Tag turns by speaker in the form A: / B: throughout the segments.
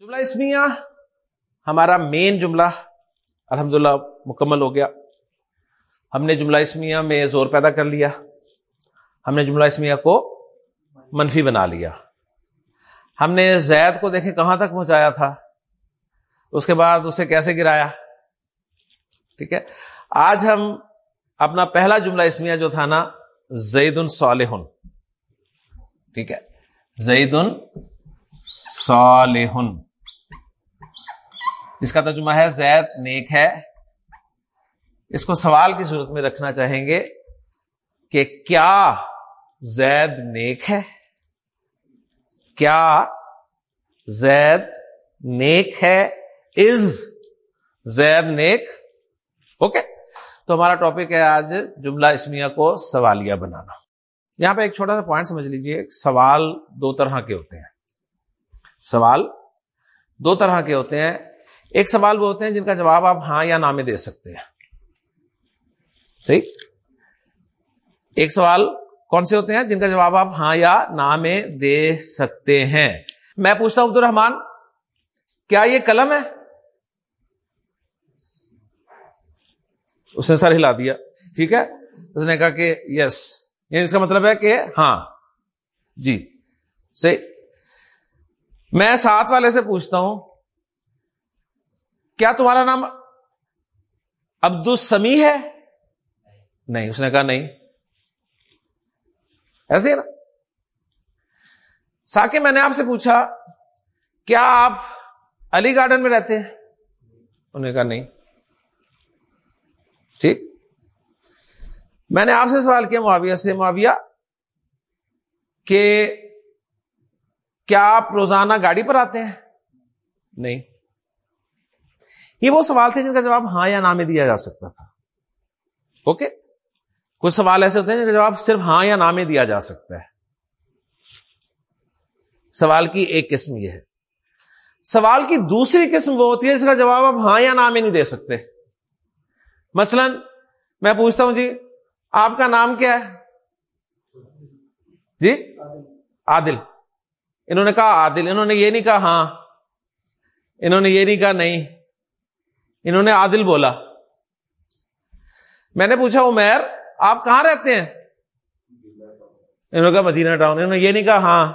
A: جملہ اسمیہ، ہمارا مین جملہ الحمد مکمل ہو گیا۔ ہم نے جملہ اسمیہ میں زور پیدا کر لیا۔ ہم نے جملہ اسمیہ کو منفی بنا لیا۔ ہم نے زید کو دیکھیں کہاں تک پہنچایا تھا۔ اس کے بعد اسے کیسے گرایا؟ ٹھیک ہے۔ آج ہم اپنا پہلا جملہ اسمیہ جو تھا نا زید صالح ٹھیک ہے۔ زید صالح جس کا ترجمہ ہے زید نیک ہے۔ اس کو سوال کی صورت میں رکھنا چاہیں گے کہ کیا زید نیک ہے؟ کیا زید نیک ہے؟ از زید نیک؟ اوکے۔ تو ہمارا ٹاپک ہے آج جملہ اسمیہ کو سوالیہ بنانا۔ یہاں پہ ایک چھوٹا سا پوائنٹ سمجھ لیجیے سوال دو طرح کے ہوتے ہیں۔ سوال دو طرح کے ہوتے ہیں۔ ایک سوال وہ ہوتے ہیں جن کا جواب آپ ہاں یا نامے دے سکتے ہیں۔ صحیح؟ ایک سوال کون سے ہوتے ہیں جن کا جواب آپ ہاں یا نہ میں دے سکتے ہیں؟ میں پوچھتا ہوں عبد الرحمان کیا یہ قلم ہے؟ اس نے سر ہلا دیا۔ ٹھیک ہے؟ اس نے کہا کہ یس یعنی اس کا مطلب ہے کہ ہاں۔ جی صحیح۔ میں ساتھ والے سے پوچھتا ہوں کیا تمہارا نام عبد السمی ہے؟ نہیں، اس نے کہا نہیں۔ ایسے نا۔ ساکے میں نے آپ سے پوچھا، کیا آپ علی گارڈن میں رہتے ہیں؟ انہوں نے کہا نہیں۔ ٹھیک۔ میں نے آپ سے سوال کیا، معاویہ سے۔ معاویہ، کہ کیا آپ روزانہ گاڑی پر آتے ہیں؟ نہیں۔ یہ وہ سوال تھے جن کا جواب ہاں یا نہ میں دیا جا سکتا تھا۔ اوکے؟ کچھ سوال ایسے ہوتے ہیں جن کا جواب صرف ہاں یا نہ میں دیا جا سکتا ہے۔ سوال کی ایک قسم یہ ہے۔ سوال کی دوسری قسم وہ ہوتی ہے جس کا جواب آپ ہاں یا نہ میں نہیں دے سکتے۔ مثلا میں پوچھتا ہوں جی آپ کا نام کیا ہے؟ جی؟ عادل۔ انہوں نے کہا عادل، انہوں نے یہ نہیں کہا ہاں۔ انہوں نے یہ نہیں کہا نہیں۔ انہوں نے عادل بولا۔ میں نے پوچھا، عمیر، آپ کہاں رہتے ہیں؟ انہوں نے کہا، مدینہ ٹاؤن۔ انہوں نے یہ نہیں کہا ہاں۔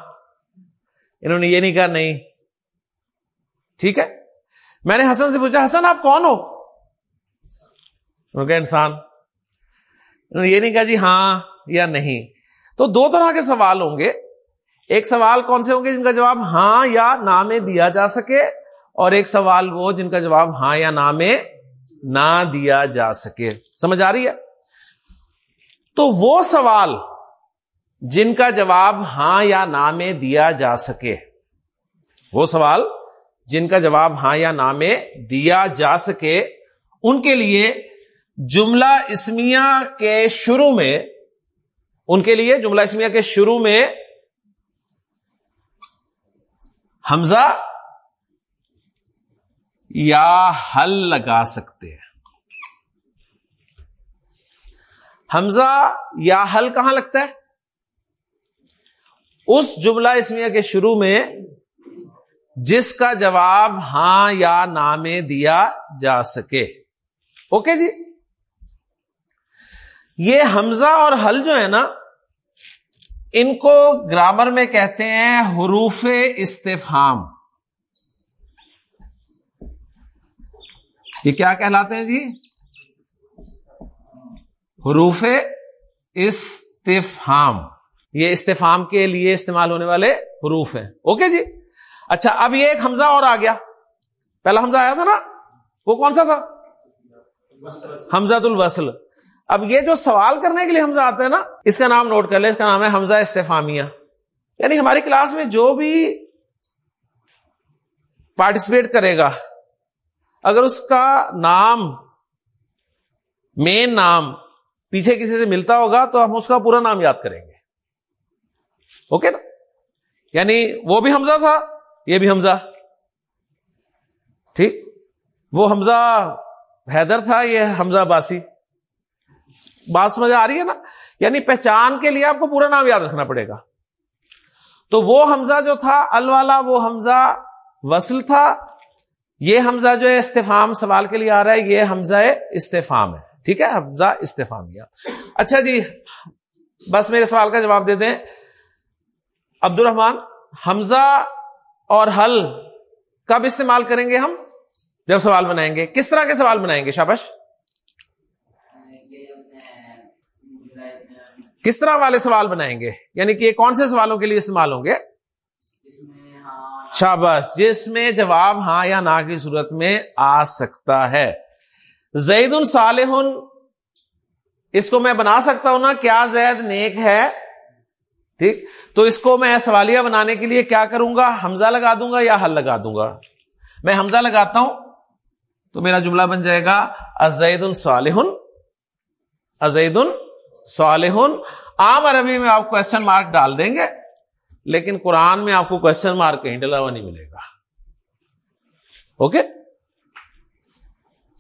A: انہوں نے یہ نہیں کہا، نہیں۔ ٹھیک ہے۔ میں نے حسن سے پوچھا، حسن، آپ کون ہو؟ انہوں نے کہا، انسان۔ انہوں نے یہ نہیں کہا جی ہاں یا نہیں۔ تو دو طرح کے سوال ہوں گے۔ ایک سوال کون سے ہوں گے جن کا جواب ہاں یا نہ میں دیا جا سکے؟ اور ایک سوال وہ جن کا جواب ہاں یا نہ میں نہ دیا جا سکے۔ سمجھ آ رہی ہے؟ تو وہ سوال جن کا جواب ہاں یا نہ میں دیا جا سکے۔ وہ سوال جن کا جواب ہاں یا نہ میں دیا جا سکے، ان کے لیے جملہ اسمیہ کے شروع میں، ان کے لیے جملہ اسمیہ کے شروع میں حمزہ یا حل لگا سکتے ہیں۔ حمزہ، یا حل کہاں لگتا ہے؟ اس جملہ اسمیہ کے شروع میں جس کا جواب ہاں یا نہ میں دیا جا سکے۔ اوکے جی؟ یہ حمزہ اور حل جو ہے نا، ان کو گرامر میں کہتے ہیں حروف استفہام۔ یہ کیا کہلاتے ہیں جی؟ حروف استفہام۔ یہ استفام کے لیے استعمال ہونے والے حروف ہیں۔ اوکے جی؟ اچھا اب یہ ایک حمزہ اور آ گیا۔ پہلا حمزہ آیا تھا نا؟ وہ کون سا تھا؟ حمزہ الوصل۔ اب یہ جو سوال کرنے کے لیے حمزہ آتا ہے نا، اس کا نام نوٹ کر لیں، اس کا نام ہے حمزہ استفامیہ یعنی ہماری کلاس میں جو بھی پارٹیسپیٹ کرے گا اگر اس کا نام مین نام پیچھے کسی سے ملتا ہوگا تو ہم اس کا پورا نام یاد کریں گے۔ اوکے نا؟ یعنی وہ بھی حمزہ تھا، یہ بھی حمزہ۔ ٹھیک؟ وہ حمزہ حیدر تھا، یہ حمزہ باسی۔ بات سمجھ آ رہی ہے نا؟ یعنی پہچان کے لیے آپ کو پورا نام یاد رکھنا پڑے گا۔ تو وہ حمزہ جو تھا ال والا وہ حمزہ وصل تھا۔ یہ حمزہ جو ہے استفام سوال کے لیے آ رہا ہے، یہ حمزہ استفام ہے۔ ٹھیک ہے؟ حمزہ استفامیہ اچھا جی بس میرے سوال کا جواب دے دیں۔ عبد الرحمان حمزہ اور حل کب استعمال کریں گے ہم؟ جب سوال بنائیں گے۔ کس طرح کے سوال بنائیں گے شابش؟ کس طرح والے سوال بنائیں گے؟ یعنی کہ یہ کون سے سوالوں کے لیے استعمال ہوں گے؟ شابش جس میں جواب ہاں یا نہ کی صورت میں آ سکتا ہے۔ زید الصالح اس کو میں بنا سکتا ہوں نا، کیا زید نیک ہے؟ ٹھیک، تو اس کو میں سوالیہ بنانے کے لیے کیا کروں گا؟ حمزہ لگا دوں گا یا حل لگا دوں گا؟ میں حمزہ لگاتا ہوں تو میرا جملہ بن جائے گا ازید الصالح ازید الصالح عام عربی میں آپ کوشچن مارک ڈال دیں گے۔ لیکن قرآن میں آپ کو کوشچن مارک کہیں، ڈلا ہوا نہیں ملے گا۔ اوکے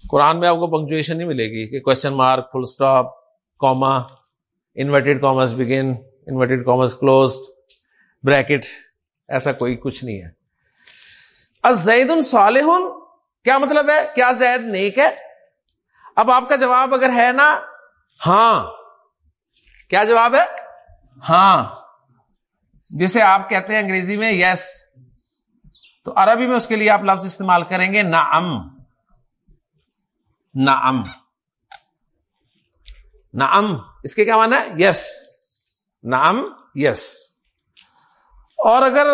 A: قرآن میں آپ کو پنکچویشن نہیں ملے گی کہ question mark full stop comma inverted commas begin inverted commas close bracket ایسا کوئی کچھ نہیں ہے۔ زید الصالح کیا مطلب ہے؟ کیا زید نیک ہے؟ اب آپ کا جواب اگر ہے نا ہاں۔ کیا جواب ہے؟ ہاں۔ جسے آپ کہتے ہیں انگریزی میں یس تو عربی میں اس کے لیے آپ لفظ استعمال کریں گے نا ام نا ام نا ام اس کے کیا مانا ہے؟ یس نام یس اور اگر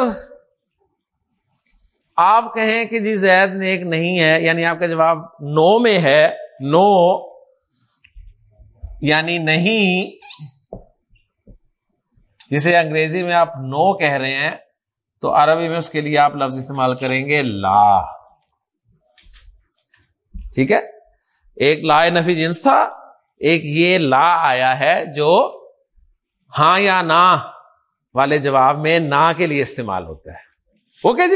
A: آپ کہیں کہ جی زید نیک نہیں ہے یعنی آپ کا جواب نو میں ہے، نو یعنی نہیں جسے انگریزی میں آپ نو کہہ رہے ہیں، تو عربی میں اس کے لیے آپ لفظ استعمال کریں گے لا۔ ٹھیک ہے؟ ایک لا نفی جنس تھا، ایک یہ لا آیا ہے جو ہاں یا نہ والے جواب میں نہ کے لیے استعمال ہوتا ہے۔ اوکے جی؟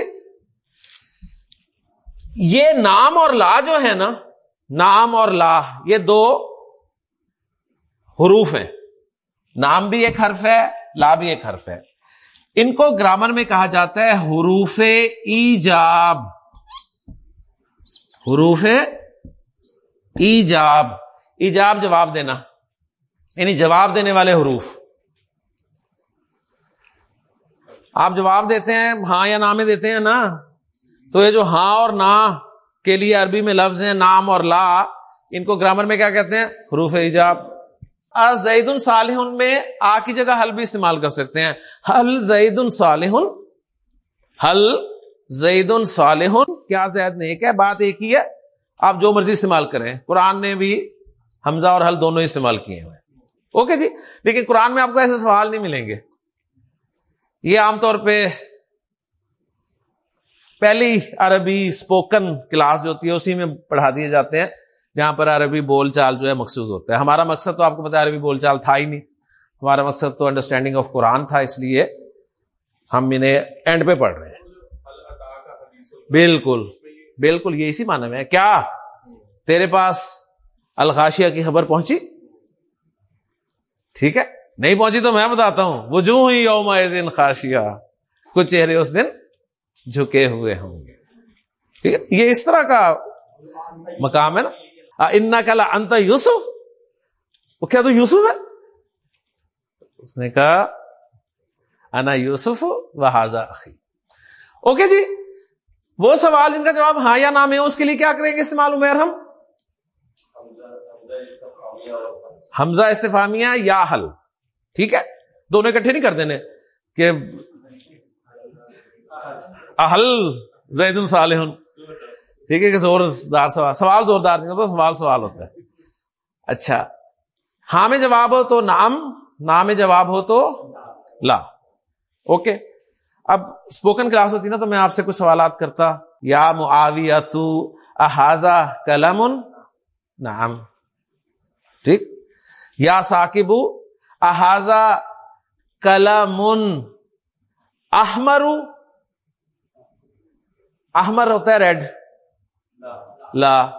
A: یہ نام اور لا جو ہے نا، نام اور لا، یہ دو حروف ہیں۔ نام بھی ایک حرف ہے لا بھی ایک حرف ہے۔ ان کو گرامر میں کہا جاتا ہے حروف ایجاب۔ حروف ایجاب۔ ایجاب جواب دینا۔ یعنی جواب دینے والے حروف۔ آپ جواب دیتے ہیں ہاں یا نام دیتے ہیں نا۔ تو یہ جو ہاں اور نا کے لیے عربی میں لفظ ہیں، نام اور لا، ان کو گرامر میں کیا کہتے ہیں؟ حروف ایجاب۔ زید الصالح میں آ کی جگہ حل بھی استعمال کر سکتے ہیں۔ حل زید الصالح حل زید الصالح کیا زید نیک ہے؟ بات ایک ہی ہے۔ آپ جو مرضی استعمال کریں۔ قرآن نے بھی حمزہ اور حل دونوں استعمال کیے ہیں اوکے جی؟ لیکن قرآن میں آپ کو ایسے سوال نہیں ملیں گے۔ یہ عام طور پہ پہلی عربی اسپوکن کلاس جو ہوتی ہے، اسی میں پڑھا دیے جاتے ہیں۔ جہاں پر عربی بول چال جو ہے مقصود ہوتا ہے۔ ہمارا مقصد تو آپ کو پتا عربی بول چال تھا ہی نہیں۔ ہمارا مقصد تو انڈرسٹینڈنگ آف قرآن تھا، اس لیے ہم انہیں اینڈ پہ پڑھ رہے ہیں۔ بالکل بالکل یہ اسی معنی میں ہے۔ کیا تیرے پاس الخاشیا کی خبر پہنچی؟ ٹھیک ہے، نہیں پہنچی تو میں بتاتا ہوں۔ وہ جو ہی یوم خاشیا کچھ چہرے اس دن جھکے ہوئے ہوں گے۔ ٹھیک ہے، یہ اس طرح کا مقام ہے نا۔ ان کلا انت یوسف وہ کیا تو یوسف ہے اس نے کہا انا یوسف و حاضہ اوکے جی وہ سوال ان کا جواب ہاں یا نام ہے اس کے لیے کیا کریں گے استعمال عمیر ہم حمزہ استفامیہ یا حل ٹھیک ہے دونوں اکٹھے نہیں کر دینے کہ اہل زید الصالح ٹھیک ہے کہ زوردار سوال سوال زوردار نہیں ہوتا، سوال سوال ہوتا ہے۔ اچھا۔ ہاں میں جواب ہو تو نام نام میں جواب ہو تو لا۔ اوکے۔ اب اسپوکن کلاس ہوتی نا تو میں آپ سے کچھ سوالات کرتا۔ یا معاویہ تو احاظہ کلم نام ٹھیک۔ یا ثاقبو احاظہ کلمن؟ احمرو۔ احمر ہوتا ہے ریڈ۔ لا۔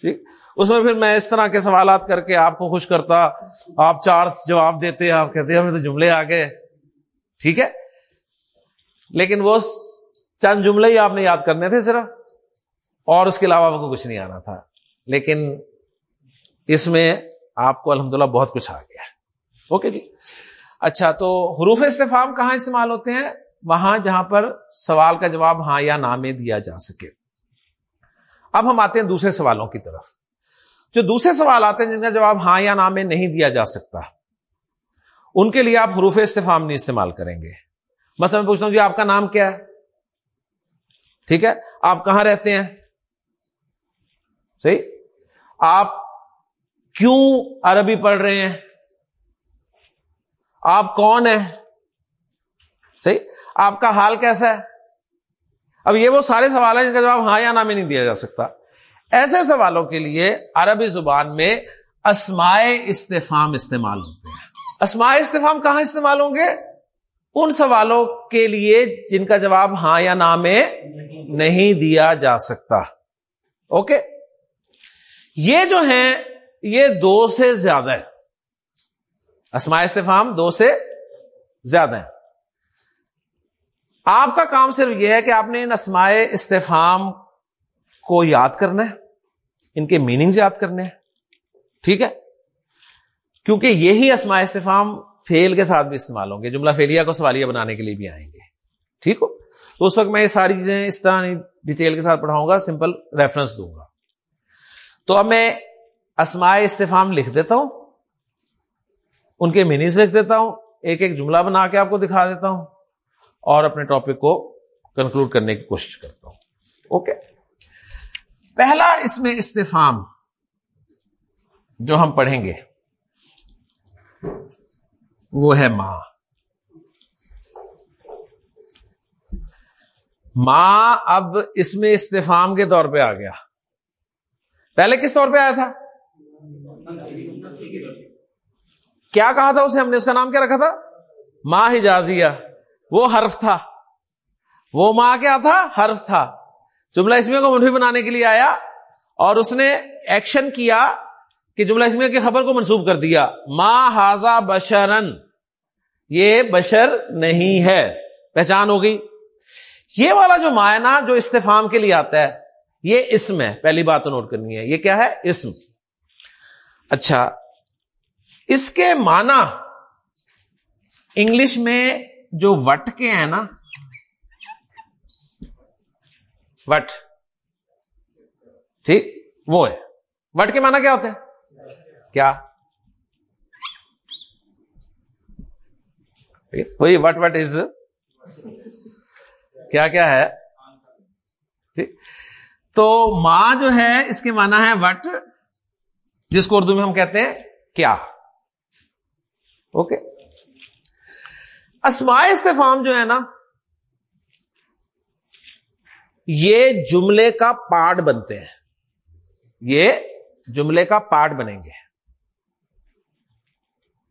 A: ٹھیک؟ اس میں پھر میں اس طرح کے سوالات کر کے آپ کو خوش کرتا، آپ چار جواب دیتے، آپ کہتے، ہمیں تو جملے آ گئے۔ ٹھیک ہے؟ لیکن وہ چند جملے ہی آپ نے یاد کرنے تھے صرف۔ اور اس کے علاوہ آپ کو کچھ نہیں آنا تھا۔ لیکن اس میں آپ کو الحمدللہ بہت کچھ آ گیا۔ اوکے جی؟ اچھا تو حروف استفام کہاں استعمال ہوتے ہیں؟ وہاں جہاں پر سوال کا جواب ہاں یا نہ میں دیا جا سکے۔ اب ہم آتے ہیں دوسرے سوالوں کی طرف۔ جو دوسرے سوال آتے ہیں جن کا جواب ہاں یا نہ میں نہیں دیا جا سکتا، ان کے لیے آپ حروف استفام نہیں استعمال کریں گے۔ بس میں پوچھتا ہوں جی آپ کا نام کیا ہے؟ ٹھیک ہے؟ آپ کہاں رہتے ہیں؟ صحیح؟ آپ کیوں عربی پڑھ رہے ہیں؟ آپ کون ہیں؟ صحیح؟ آپ کا حال کیسا ہے؟ اب یہ وہ سارے سوال ہیں جن کا جواب ہاں یا نہ میں نہیں دیا جا سکتا۔ ایسے سوالوں کے لیے عربی زبان میں اسمائے استفام استعمال ہوتے ہیں۔ اسمائے استفام کہاں استعمال ہوں گے؟ ان سوالوں کے لیے جن کا جواب ہاں یا نہ میں نہیں دیا جا سکتا۔ اوکے؟ یہ جو ہیں، یہ دو سے زیادہ ہے اسماء استفام دو سے زیادہ ہیں۔ آپ کا کام صرف یہ ہے کہ آپ نے ان اسمائے استفام کو یاد کرنا ہے، ان کے میننگ یاد کرنے ہیں، ٹھیک ہے؟ کیونکہ یہی اسماء استفام فیل کے ساتھ بھی استعمال ہوں گے، جملہ فیلیا کو سوالیہ بنانے کے لیے بھی آئیں گے، ٹھیک ہو؟ تو اس وقت میں یہ ساری چیزیں اس طرح ڈیٹیل کے ساتھ پڑھاؤں گا سمپل ریفرنس دوں گا۔ تو اب میں اسماء استفام لکھ دیتا ہوں، ان کے مینیز لکھ دیتا ہوں، ایک ایک جملہ بنا کے آپ کو دکھا دیتا ہوں۔ اور اپنے ٹاپک کو کنکلوڈ کرنے کی کوشش کرتا ہوں۔ اوکے؟ پہلا اس میں استفام جو ہم پڑھیں گے، وہ ہے ماں۔ ماں اب اس میں استفام کے طور پہ آ گیا۔ پہلے کس طور پہ آیا تھا؟ کیا کہا تھا اسے ہم نے؟ اس کا نام کیا رکھا تھا؟ ماں حجازیہ۔ وہ حرف تھا۔ وہ ماں کیا تھا؟ حرف تھا۔ جملہ اسمیہ کو منفی بنانے کے لیے آیا اور اس نے ایکشن کیا کہ جملہ اسمیہ کی خبر کو منسوب کر دیا۔ ماں ہاضا بشرن۔ یہ بشر نہیں ہے۔ پہچان ہو گئی۔ یہ والا جو معنی جو استفام کے لیے آتا ہے، یہ اسم ہے۔ پہلی بات تو نوٹ کرنی ہے۔ یہ کیا ہے؟ اسم۔ اچھا۔ اس کے معنی انگلش میں جو وٹ کے ہیں نا، وٹ، ٹھیک، وہ ہے۔ وٹ کے معنی کیا ہوتے ہیں؟ کیا؟ وہی وٹ وٹ از، کیا کیا ہے؟ ٹھیک۔ تو ماں جو ہے، اس کے معنی ہے وٹ، جس کو اردو میں ہم کہتے ہیں کیا۔ اوکے۔ اسماء استفام جو ہے نا، یہ جملے کا پارٹ بنتے ہیں۔ یہ جملے کا پارٹ بنیں گے۔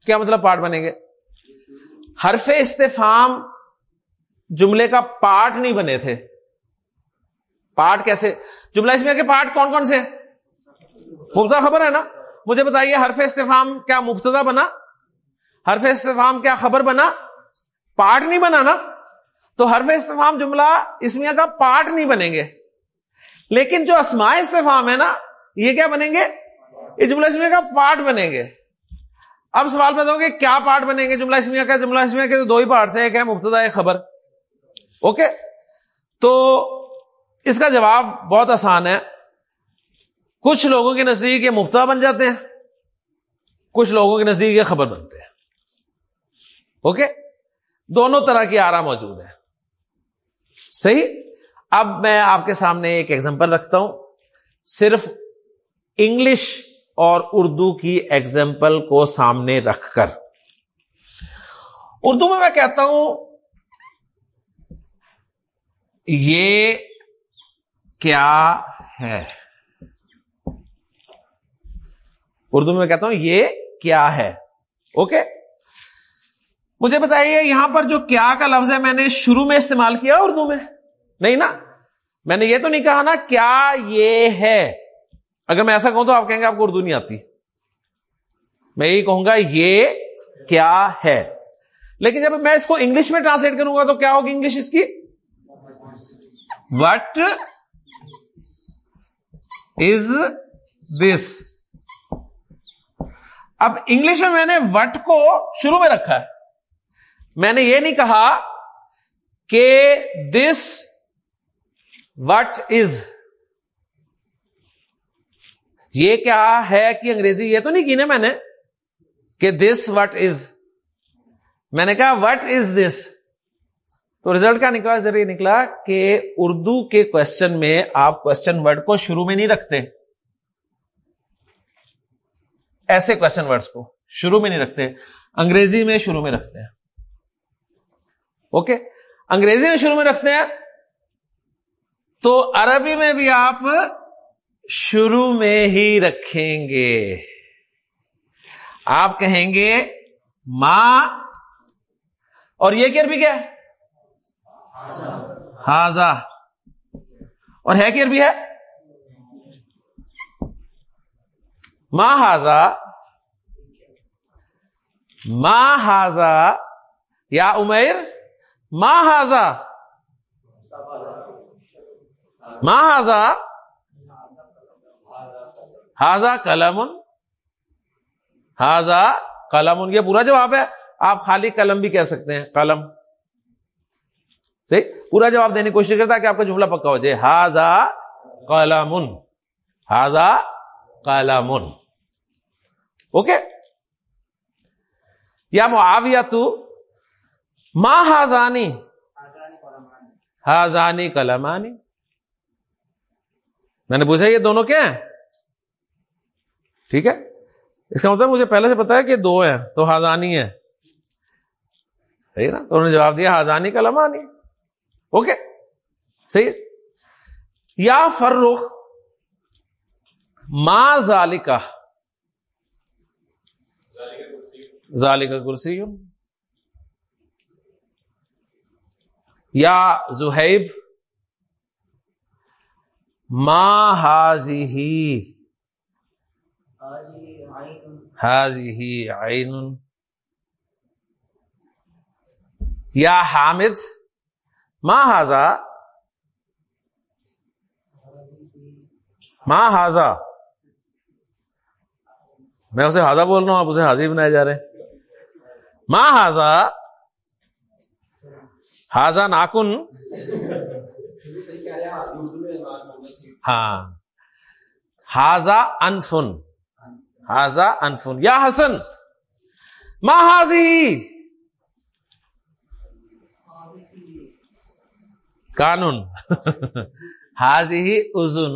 A: کیا مطلب پارٹ بنیں گے؟ حرف استفام جملے کا پارٹ نہیں بنے تھے۔ پارٹ کیسے؟ جملہ اس میں کے پارٹ کون کون سے مبتدا خبر ہے نا؟ مجھے بتائیے حرف استفام کیا مبتدا بنا؟ حرف استفام کیا خبر بنا؟ پارٹ نہیں بنا نا، تو حرف استفام جملہ اسمیا کا پارٹ نہیں بنیں گے۔ لیکن جو اسماء استفام ہے نا، یہ کیا بنیں گے؟ یہ جملہ اسمیا کا پارٹ بنیں گے۔ اب سوال پیدا ہو کہ کیا پارٹ بنیں گے؟ جملہ اسمیا کا، جملہ اسمیا کے دو ہی پارٹ ایک ہے مبتدا، ایک خبر۔ اوکے؟ تو اس کا جواب بہت آسان ہے۔ کچھ لوگوں کے نزدیک یہ مبتدا بن جاتے ہیں، کچھ لوگوں کے نزدیک یہ خبر بنتے ہیں۔ اوکے؟ دونوں طرح کی آرا موجود ہے صحیح؟ اب میں آپ کے سامنے ایک ایگزامپل رکھتا ہوں۔ صرف انگلش اور اردو کی ایگزامپل کو سامنے رکھ کر۔ اردو میں میں کہتا ہوں، یہ کیا ہے؟ اردو میں کہتا ہوں، یہ کیا ہے؟ اوکے؟ مجھے بتائیے، یہاں پر جو کیا کا لفظ ہے، میں نے شروع میں استعمال کیا اردو میں؟ نہیں نا؟ میں نے یہ تو نہیں کہا نا، کیا یہ ہے؟ اگر میں ایسا کہوں تو آپ کہیں گے آپ کو اردو نہیں آتی۔ میں یہی کہوں گا، یہ کیا ہے؟ لیکن جب میں اس کو انگلش میں ٹرانسلیٹ کروں گا تو کیا ہوگی انگلش اس کی؟ وٹ از دس اب انگلش میں میں نے وٹ کو شروع میں رکھا ہے۔ میں نے یہ نہیں کہا کہ دس وٹ از یہ کیا ہے کہ انگریزی یہ تو نہیں کی نا میں نے کہ دس وٹ از میں نے کہا وٹ از دس تو ریزلٹ کیا نکلا؟ ذریعے نکلا کہ اردو کے کوشچن میں آپ کوشچن ورڈ کو شروع میں نہیں رکھتے. ایسے کوشچن ورڈ کو شروع میں نہیں رکھتے، انگریزی میں شروع میں رکھتے ہیں۔ اوکے؟ انگریزی میں شروع میں رکھتے ہیں۔ تو عربی میں بھی آپ شروع میں ہی رکھیں گے۔ آپ کہیں گے ماں اور یہ کیا بھی کیا ہاضا اور ہے کیا بھی ہے؟ ماں ہاضا ماں ہاضا یا امیر ماں ہاضا ماں ہاضا ہاضا قلم. ہاضا قلم. یہ پورا جواب ہے. آپ خالی قلم بھی کہہ سکتے ہیں. قلم. ٹھیک پورا جواب دینے کی کوشش کرتا کہ آپ کا جملہ پکا ہو جائے. ہاضا قلم. ہاضا قلم. اوکے؟ یا معاویہ تو ماں ہاضانی ہاضانی کلمانی. میں نے پوچھا یہ دونوں کیا ہیں؟ ٹھیک ہے؟ اس کا مطلب مجھے پہلے سے پتا ہے کہ دو ہیں، تو ہاضانی ہے صحیح نا؟ تو انہوں نے جواب دیا ہاضانی کلمانی۔ اوکے، صحیح یا فرخ ماں ذالکہ۔ ذالک کرسی۔ یا زہیب ماں حاضی حاضی عین یا حامد ماں حاضا؟ ماں حاضا۔ میں اسے حاضا بول رہا ہوں، آپ اسے حاضی بنائے جا رہے ہیں۔ ماں ہاضا ہاضا ناکن ہاں۔ ہاضا انفن۔ ہاضا انفن۔ یا حسن۔ ماں حاضی قانون حاضی ازن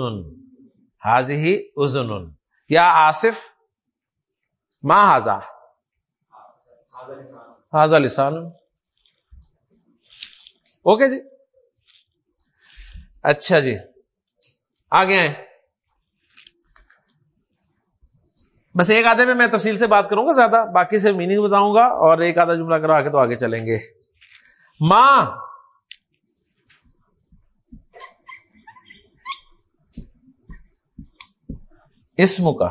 A: حاضی ہی ازن یا آصف؟ ماں ہاضا حاضا لسان۔ اوکے جی۔ اچھا جی۔ آگے آئے بس ایک آدھے میں میں تفصیل سے بات کروں گا زیادہ، باقی سے میننگ بتاؤں گا اور ایک آدھا جملہ کروا کے تو آگے چلیں گے۔ ماں۔ اسم کا۔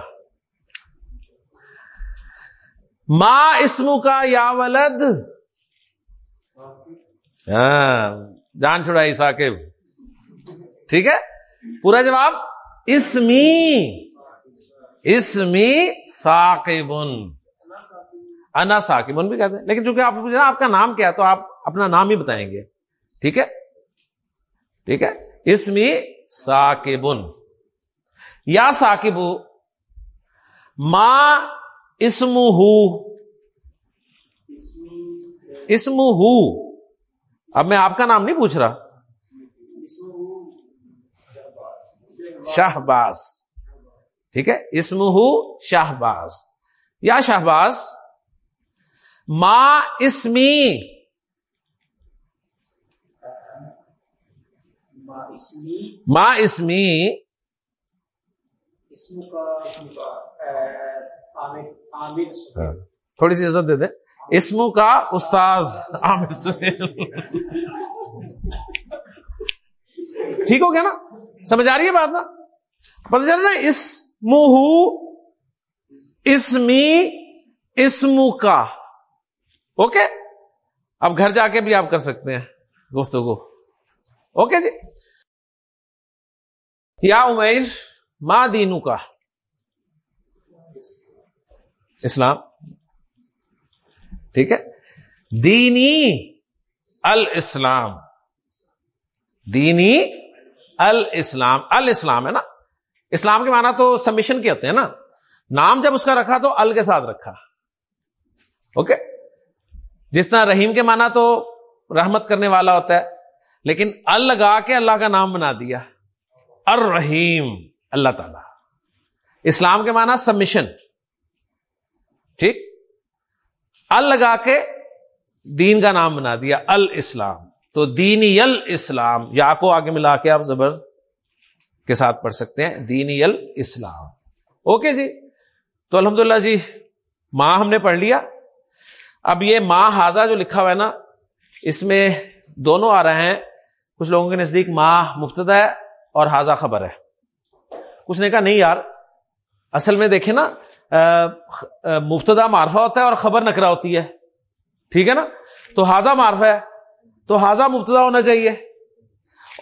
A: ماں اسم کا یا ولد۔ ہاں جان چھڑائی ثاقب۔ ٹھیک ہے؟ پورا جواب؟ اسمی۔ اسمی ساقبن انا ساقبن بھی کہتے ہیں۔ لیکن چونکہ آپ آپ کا نام کیا تو آپ اپنا نام ہی بتائیں گے۔ ٹھیک ہے؟ ٹھیک ہے؟ اسمی ساقبن یا ساقب ماں اسم ہو اسم ہو اب میں آپ کا نام نہیں پوچھ رہا۔ شاہباز ٹھیک ہے؟ اسم ہو شاہباز یا شاہباز ماں اسمی۔ ماں اسمی۔ ہاں۔ تھوڑی سی عزت دے دیں۔ اسمو کا استاذ عامر سہیل۔ ٹھیک ہو گیا نا؟ سمجھ آ رہی ہے بات نا؟ پتا چل رہا اس منہ اسمی، اسمو کا۔ اوکے؟ اب گھر جا کے بھی آپ کر سکتے ہیں گفتگو۔ اوکے جی؟ یا عمیر ماں دینو کا۔ اسلام۔ ٹھیک ہے؟ دینی الاسلام۔ دینی الاسلام۔ الاسلام ہے نا؟ اسلام کے معنی تو سبمیشن کے ہوتے ہیں نا۔ نام جب اس کا رکھا تو ال کے ساتھ رکھا۔ اوکے؟ جس طرح رحیم کے معنی تو رحمت کرنے والا ہوتا ہے لیکن ال لگا کے اللہ کا نام بنا دیا۔ الرحیم اللہ تعالی۔ اسلام کے معنی سبمیشن۔ ٹھیک؟ ال لگا کے دین کا نام بنا دیا الاسلام تو دینی ال اسلام، یا کو آگے ملا کے آپ زبر کے ساتھ پڑھ سکتے ہیں، دینی ال اسلام۔ اوکے جی؟ تو الحمدللہ جی ماں ہم نے پڑھ لیا۔ اب یہ ماں ہاضا جو لکھا ہوا ہے نا، اس میں دونوں آ رہے ہیں۔ کچھ لوگوں کے نزدیک ماں مفتدا ہے اور حاضہ خبر ہے۔ کچھ نے کہا، نہیں یار، اصل میں دیکھیں نا مفتدا معرفہ ہوتا ہے اور خبر نکرا ہوتی ہے۔ ٹھیک ہے نا؟ تو حاضہ معرفہ ہے۔ تو حاضہ مفتدا ہونا چاہیے۔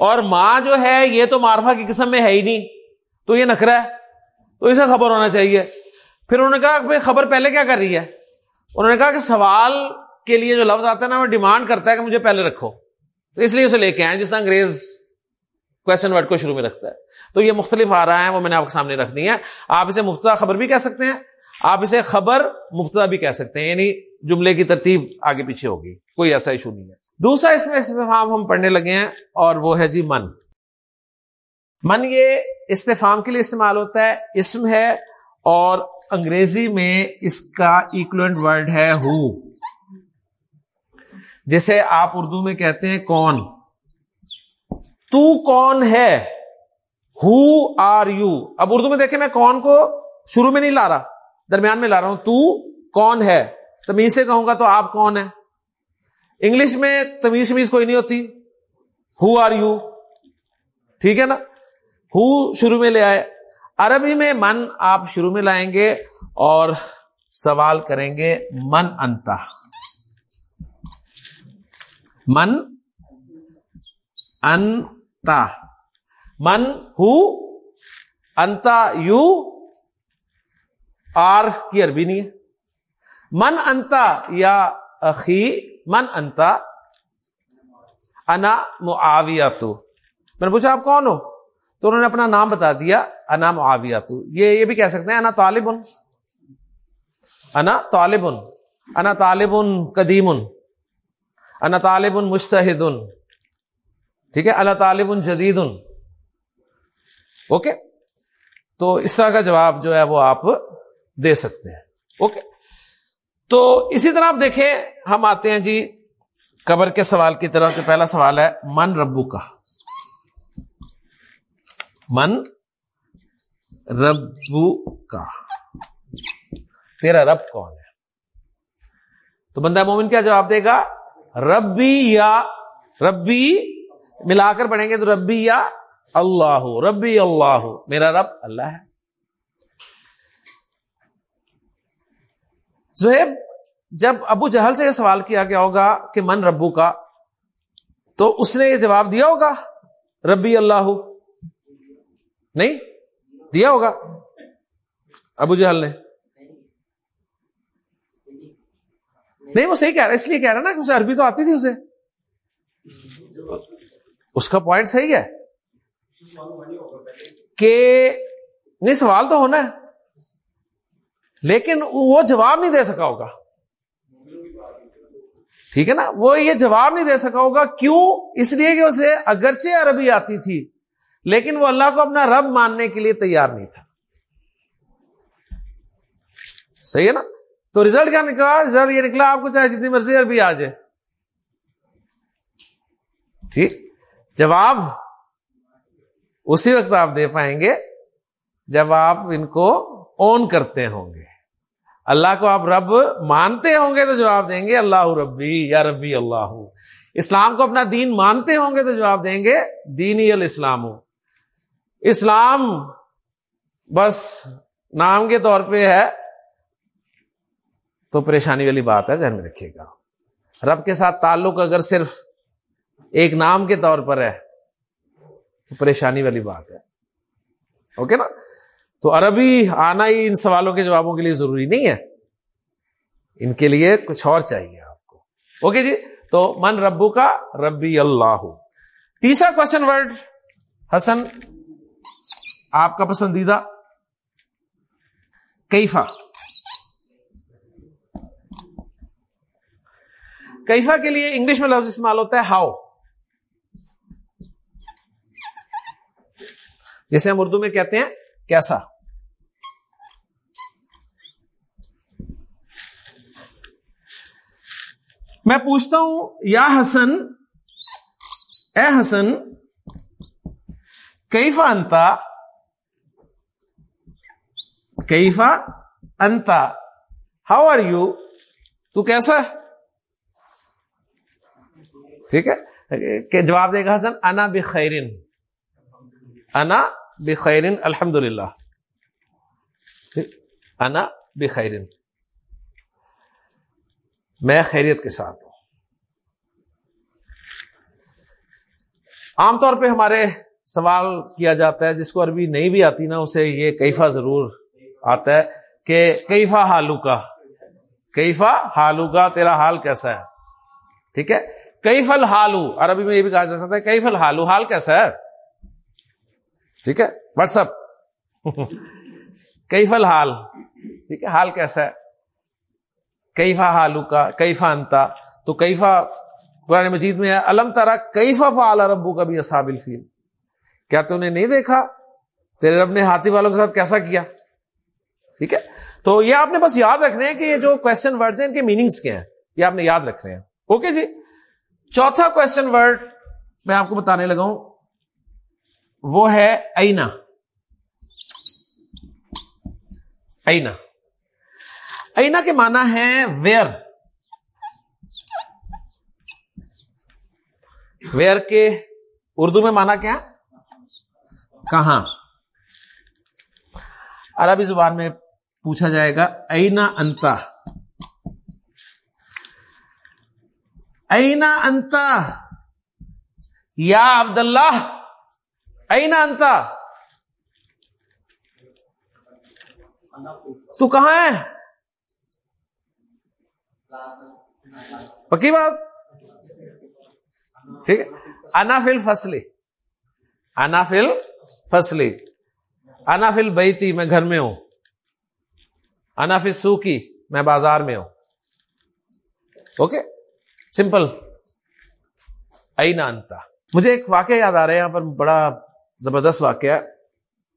A: اور ماں جو ہے، یہ تو معرفہ کی قسم میں ہے ہی نہیں۔ تو یہ نکرا ہے۔ تو اسے خبر ہونا چاہیے۔ پھر انہوں نے کہا کہ خبر پہلے کیا کر رہی ہے؟ انہوں نے کہا کہ سوال کے لیے جو لفظ آتا ہے نا، وہ ڈیمانڈ کرتا ہے کہ مجھے پہلے رکھو۔ تو اس لیے اسے لے کے آئے جس طرح انگریز کوشچن ورڈ کو شروع میں رکھتا ہے۔ تو یہ مختلف آ رہا ہے، وہ میں نے آپ کے سامنے رکھ دی ہے آپ اسے مفتہ خبر بھی کہہ سکتے ہیں، آپ اسے خبر مفتہ بھی کہہ سکتے ہیں یعنی جملے کی ترتیب آگے پیچھے ہوگی، کوئی ایسا ایشو نہیں ہے۔ دوسرا اس میں استفام ہم پڑھنے لگے ہیں اور وہ ہے جی من۔ من یہ استفام کے لیے استعمال ہوتا ہے، اسم ہے اور انگریزی میں اس کا ایکولنٹ ورڈ ہے ہو جسے آپ اردو میں کہتے ہیں کون۔ تو کون ہے؟ ہو آر یو اب اردو میں دیکھیں میں کون کو شروع میں نہیں لا رہا، درمیان میں لا رہا ہوں۔ تو کون ہے؟ تمیز سے کہوں گا تو آپ کون ہے انگلش میں تمیز شمیز کوئی نہیں ہوتی۔ ہو آر یو ٹھیک ہے نا؟ ہو شروع میں لے آئے۔ عربی میں من آپ شروع میں لائیں گے اور سوال کریں گے، من انتا من انتا من ہو انتا یو آر کی عربی نہیں ہے من انتا یا اخی من انتا انا معاویہ تو میں نے پوچھا آپ کون ہو تو انہوں نے اپنا نام بتا دیا، انا معاویہ تو یہ یہ بھی کہہ سکتے ہیں، انا طالب انا طالب انا طالب قدیم انا طالب مشتحد ٹھیک ہے اللہ طالب جدید اوکے؟ تو اس طرح کا جواب جو ہے وہ آپ دے سکتے ہیں۔ اوکے؟ تو اسی طرح آپ دیکھیں، ہم آتے ہیں جی قبر کے سوال کی طرف، جو پہلا سوال ہے، من ربو کا من ربو کا تیرا رب کون ہے؟ تو بندہ مومن کیا جواب دے گا؟ ربی یا ربی، ملا کر پڑھیں گے تو ربی یا اللہ ربی اللہ میرا رب اللہ ہے۔ زہیب، جب ابو جہل سے یہ سوال کیا گیا ہوگا کہ من ربو کا، تو اس نے یہ جواب دیا ہوگا، ربی اللہ۔ نہیں، دیا ہوگا۔ ابو جہل نے۔ نہیں، وہ صحیح کہہ رہا اس لیے کہہ رہا نا کہ اسے عربی تو آتی تھی اسے۔ اس کا پوائنٹ صحیح ہے۔ کہ نہیں، سوال تو ہونا ہے، لیکن وہ جواب نہیں دے سکا ہوگا۔ ٹھیک ہے نا؟ وہ یہ جواب نہیں دے سکا ہوگا، کیوں؟ اس لیے کہ اسے اگرچہ عربی آتی تھی، لیکن وہ اللہ کو اپنا رب ماننے کے لیے تیار نہیں تھا۔ صحیح ہے نا؟ تو ریزلٹ کیا نکلا؟ ریزلٹ یہ نکلا، آپ کو چاہے جتنی مرضی عربی آ جائے۔ ٹھیک؟ جواب اسی وقت آپ دے پائیں گے جب آپ ان کو اون کرتے ہوں گے۔ اللہ کو آپ رب مانتے ہوں گے تو جواب دیں گے اللہ ربی، یا ربی اللہ۔ اسلام کو اپنا دین مانتے ہوں گے تو جواب دیں گے دینی الاسلام۔ اسلام بس نام کے طور پہ ہے۔ تو پریشانی والی بات ہے، ذہن میں رکھیے گا۔ رب کے ساتھ تعلق اگر صرف ایک نام کے طور پر ہے پریشانی والی بات ہے۔ اوکے نا؟ تو عربی آنا ہی ان سوالوں کے جوابوں کے لیے ضروری نہیں ہے۔ ان کے لیے کچھ اور چاہیے آپ کو۔ اوکے جی؟ تو من ربو کا ربی اللہ۔ تیسرا کوشچن ورڈ حسن، آپ کا پسندیدہ۔ کیفا۔ کیفا کے لیے انگلش میں لفظ استعمال ہوتا ہے ہاؤ جیسے ہم اردو میں کہتے ہیں کیسا؟ میں پوچھتا ہوں، یا حسن، اے حسن کیفا انتا کیفا انتا ہاؤ آر یو تو کیسا ٹھیک ہے؟ کہ جواب دے گا حسن، انا بخیرن۔ انا بخیرن الحمد للہ انا بخیرن. میں خیریت کے ساتھ ہوں. عام طور پہ ہمارے سوال کیا جاتا ہے، جس کو عربی نہیں بھی آتی نا، اسے یہ کیفا ضرور آتا ہے کہ کیفا حالو کا کیفا حالو کا تیرا حال کیسا ہے؟ ٹھیک ہے؟ کئی فل حالو، عربی میں یہ بھی کہا جا سکتا ہے کئی فل حالو، حال کیسا ہے؟ ٹھیک ہے؟ واٹس اپ کئی فل حال ٹھیک ہے؟ حال کیسا ہے؟ کیفا حالو کا کیفا انتا؟ تو کیفا قرآن مجید میں ہے، الم ترا کیفا فعال ربو کا بھی اصحاب الفیل؟ کیا تو نے نہیں دیکھا؟ تیرے رب نے ہاتھی والوں کے ساتھ کیسا کیا؟ ٹھیک ہے؟ تو یہ آپ نے بس یاد رکھنے ہیں کہ یہ جو کوشچن ورڈ ہیں، ان کے میننگس کیا ہیں؟ یہ آپ نے یاد رکھنے ہیں۔ اوکے جی؟ چوتھا کوشچن ورڈ میں آپ کو بتانے لگا ہوں۔ وہ ہے اینا۔ اینا۔ اینا کے معنی ہے ویئر ویئر کے اردو میں مانا کیا؟ کہاں۔ عربی زبان میں پوچھا جائے گا، اینا انتا اینا انتا یا عبد اینا انتا تو کہاں ہے؟ پکی بات؟ ٹھیک ہے۔ انافل فصلی انافل فصلی انافل بیتی میں گھر میں ہوں۔ انافل سوکی میں بازار میں ہوں۔ اوکے؟ سمپل۔ اینا انتا مجھے ایک واقعہ یاد آ رہا ہے، یہاں پر بڑا زبردست واقعہ